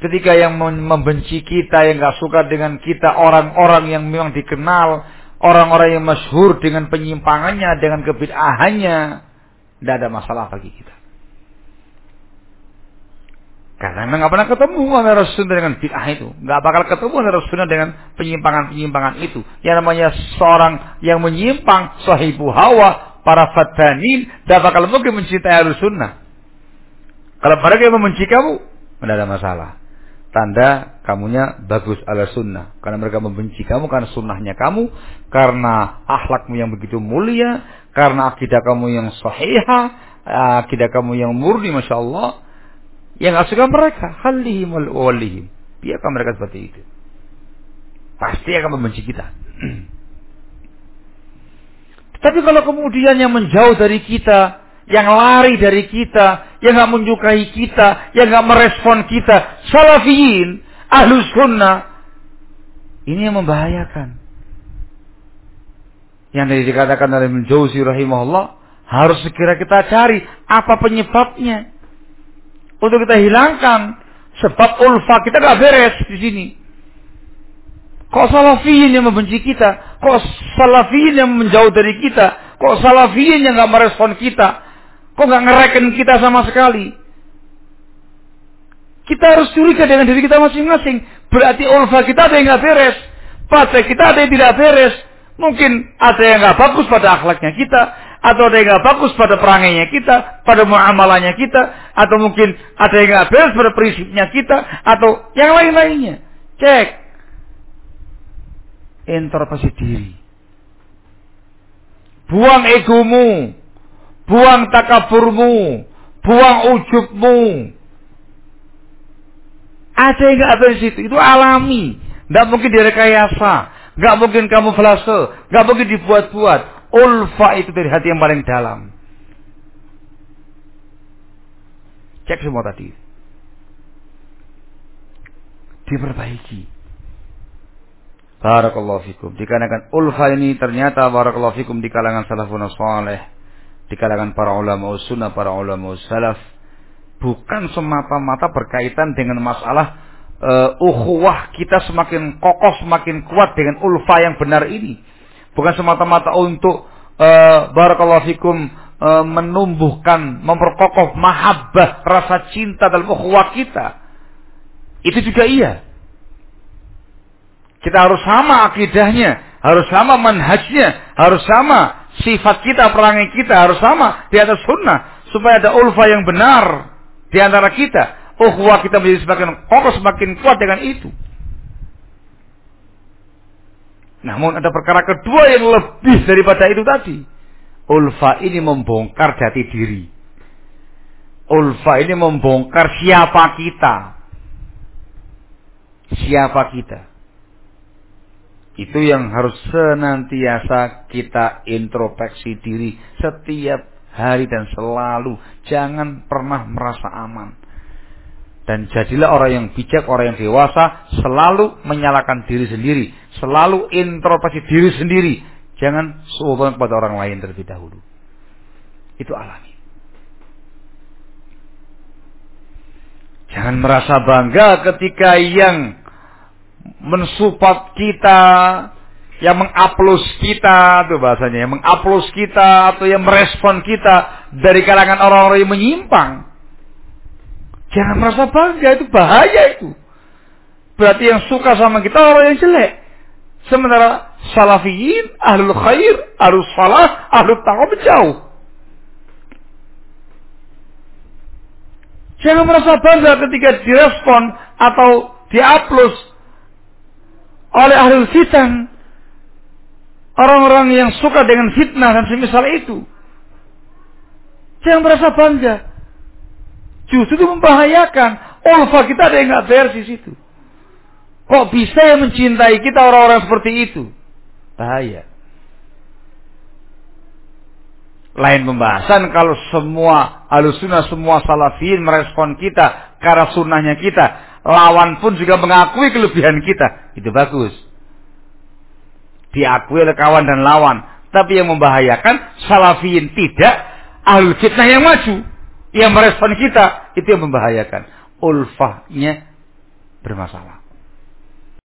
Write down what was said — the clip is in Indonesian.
Ketika yang membenci kita, yang gak suka dengan kita, orang-orang yang memang dikenal, orang-orang yang masyhur dengan penyimpangannya, dengan kebid'ahannya, tidak ada masalah bagi kita. Karena memang pernah ketemu antara sunnah dengan bid'ah itu. Nggak bakal ketemu antara sunnah dengan penyimpangan-penyimpangan itu. Yang namanya seorang yang menyimpang, sahibu hawa, para fatanin, tidak bakal mungkin mencintai sunnah. Kalau mereka yang membenci kamu, tidak ada masalah. Tanda kamunya bagus ala sunnah. Karena mereka membenci kamu karena sunnahnya kamu. Karena akhlakmu yang begitu mulia. Karena akidah kamu yang sahihah. Akidah kamu yang murni, Masya Allah yang gak suka mereka, halihim wal walihim. Biarkan mereka seperti itu. Pasti akan membenci kita. Tapi kalau kemudian yang menjauh dari kita, yang lari dari kita, yang gak menyukai kita, yang gak merespon kita, salafiyin, ahlus sunnah, ini yang membahayakan. Yang dikatakan oleh Menjauzi rahimahullah, harus segera kita cari apa penyebabnya untuk kita hilangkan sebab ulfa kita gak beres di sini. Kok salafiyin yang membenci kita? Kok salafiyin yang menjauh dari kita? Kok salafiyin yang gak merespon kita? Kok gak ngereken kita sama sekali? Kita harus curiga dengan diri kita masing-masing. Berarti ulfa kita ada yang gak beres. Pada kita ada yang tidak beres. Mungkin ada yang gak bagus pada akhlaknya kita atau ada yang nggak bagus pada perangainya kita, pada muamalahnya kita, atau mungkin ada yang nggak beres pada prinsipnya kita, atau yang lain-lainnya. Cek. Introspeksi diri. Buang egomu. Buang takaburmu. Buang ujubmu. Ada yang nggak beres itu. Itu alami. Nggak mungkin direkayasa. Nggak mungkin kamu flase. Nggak mungkin dibuat-buat Ulfa itu dari hati yang paling dalam. Cek semua tadi. Diperbaiki. Barakallahu fikum. Dikarenakan ulfa ini ternyata barakallahu fikum di kalangan salafun saleh, di kalangan para ulama sunnah, para ulama salaf, bukan semata-mata berkaitan dengan masalah uh, ukhuwah kita semakin kokoh, semakin kuat dengan ulfa yang benar ini. Bukan semata-mata untuk uh, barakallahu fikum uh, menumbuhkan, memperkokoh mahabbah, rasa cinta dalam ukhuwah kita. Itu juga iya. Kita harus sama akidahnya, harus sama manhajnya, harus sama sifat kita, perangai kita harus sama di atas sunnah supaya ada ulfa yang benar di antara kita. Ukhuwah kita menjadi semakin kokoh, semakin kuat dengan itu. Namun ada perkara kedua yang lebih daripada itu tadi. Ulfa ini membongkar jati diri. Ulfa ini membongkar siapa kita. Siapa kita. Itu yang harus senantiasa kita introspeksi diri setiap hari dan selalu. Jangan pernah merasa aman. Dan jadilah orang yang bijak, orang yang dewasa, selalu menyalahkan diri sendiri, selalu introspeksi diri sendiri. Jangan seubah kepada orang lain terlebih dahulu. Itu alami. Jangan merasa bangga ketika yang mensupport kita, yang mengupload kita, itu bahasanya, yang mengupload kita atau yang merespon kita dari kalangan orang-orang yang menyimpang. Jangan merasa bangga, itu bahaya itu. Berarti yang suka sama kita orang yang jelek. Sementara salafiyin, ahlul khair, ahlul salah, ahlul taqwa jauh. Jangan merasa bangga ketika direspon atau diupload oleh ahlul fitan. Orang-orang yang suka dengan fitnah dan semisal itu. Jangan merasa bangga. Justru itu membahayakan. Ulfa kita ada yang nggak beres di situ. Kok bisa yang mencintai kita orang-orang seperti itu? Bahaya. Lain pembahasan kalau semua alusuna semua salafin merespon kita karena sunnahnya kita. Lawan pun juga mengakui kelebihan kita. Itu bagus. Diakui oleh kawan dan lawan. Tapi yang membahayakan salafin tidak. Ahlu yang maju yang merespon kita itu yang membahayakan ulfahnya bermasalah.